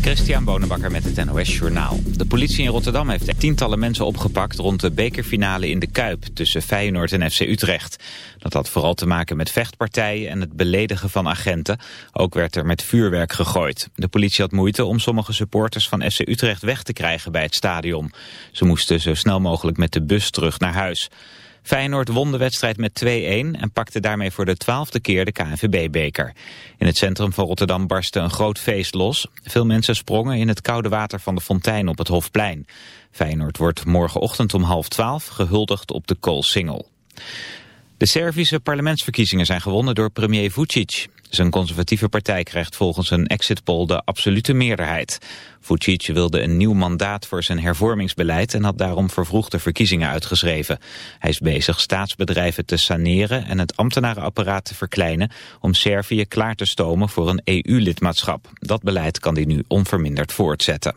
Christian Bonenbakker met het NOS Journaal. De politie in Rotterdam heeft tientallen mensen opgepakt rond de bekerfinale in de Kuip tussen Feyenoord en FC Utrecht. Dat had vooral te maken met vechtpartijen en het beledigen van agenten. Ook werd er met vuurwerk gegooid. De politie had moeite om sommige supporters van FC Utrecht weg te krijgen bij het stadion. Ze moesten zo snel mogelijk met de bus terug naar huis. Feyenoord won de wedstrijd met 2-1 en pakte daarmee voor de twaalfde keer de KNVB-beker. In het centrum van Rotterdam barstte een groot feest los. Veel mensen sprongen in het koude water van de fontein op het Hofplein. Feyenoord wordt morgenochtend om half twaalf gehuldigd op de Koolsingel. De Servische parlementsverkiezingen zijn gewonnen door premier Vucic. Zijn conservatieve partij krijgt volgens een exit poll de absolute meerderheid. Vucic wilde een nieuw mandaat voor zijn hervormingsbeleid en had daarom vervroegde verkiezingen uitgeschreven. Hij is bezig staatsbedrijven te saneren en het ambtenarenapparaat te verkleinen om Servië klaar te stomen voor een EU-lidmaatschap. Dat beleid kan hij nu onverminderd voortzetten.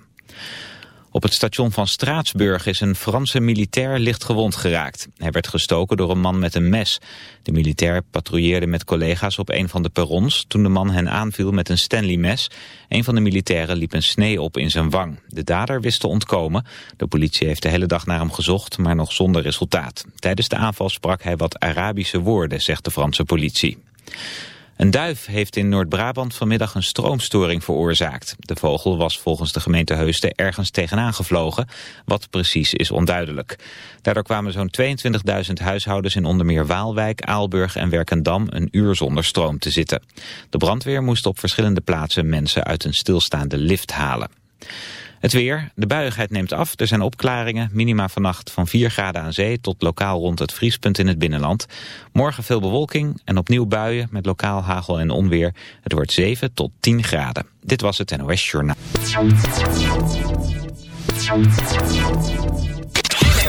Op het station van Straatsburg is een Franse militair licht gewond geraakt. Hij werd gestoken door een man met een mes. De militair patrouilleerde met collega's op een van de perrons... toen de man hen aanviel met een Stanley-mes. Een van de militairen liep een snee op in zijn wang. De dader wist te ontkomen. De politie heeft de hele dag naar hem gezocht, maar nog zonder resultaat. Tijdens de aanval sprak hij wat Arabische woorden, zegt de Franse politie. Een duif heeft in Noord-Brabant vanmiddag een stroomstoring veroorzaakt. De vogel was volgens de gemeente Heusden ergens tegenaan gevlogen. Wat precies is onduidelijk. Daardoor kwamen zo'n 22.000 huishoudens in onder meer Waalwijk, Aalburg en Werkendam een uur zonder stroom te zitten. De brandweer moest op verschillende plaatsen mensen uit een stilstaande lift halen. Het weer, de buiigheid neemt af, er zijn opklaringen, minima vannacht van 4 graden aan zee tot lokaal rond het vriespunt in het binnenland. Morgen veel bewolking en opnieuw buien met lokaal hagel en onweer. Het wordt 7 tot 10 graden. Dit was het NOS Journaal.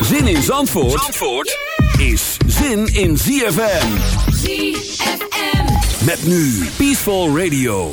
Zin in Zandvoort, Zandvoort is zin in ZFM. ZFM. Met nu Peaceful Radio.